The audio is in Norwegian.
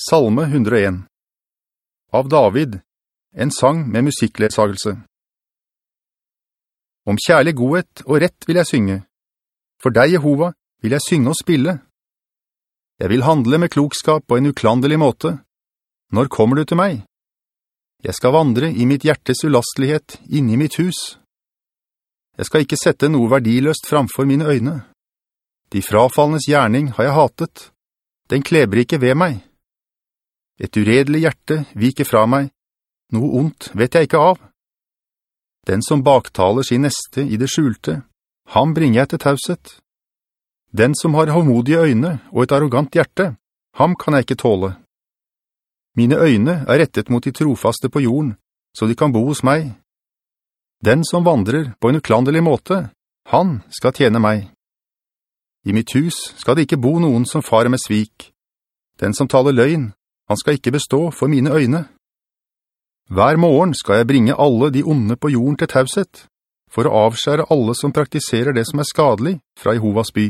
Salme 101 Av David, en sang med musikkledsagelse. Om kjærlig godhet og rett vil jeg synge. For deg, Jehova, vil jeg synge og spille. Jeg vil handle med klokskap på en uklandelig måte. Når kommer du til meg? Jeg skal vandre i mitt hjertes ulastelighet, inni mitt hus. Jeg skal ikke sette noe verdiløst framfor mine øyne. De frafallenes gjerning har jeg hatet. Den kleber ikke ved meg. Et uredelig hjerte viker fra meg. Noe ondt vet jeg ikke av. Den som baktaler sin neste i det skjulte, han bringer jeg til tauset. Den som har håmodige øyne og et arrogant hjerte, ham kan jeg ikke tåle. Mine øyne er rettet mot de trofaste på jorden, så de kan bo hos meg. Den som vandrer på en uklandelig måte, han skal tjene meg. I mitt hus skal det ikke bo noen som farer med svik. Den som taler løgn, han skal ikke bestå for mine øyne. Hver morgen skal jeg bringe alle de onde på jorden til tauset, for å avskjære alle som praktiserer det som er skadelig fra Jehovas by.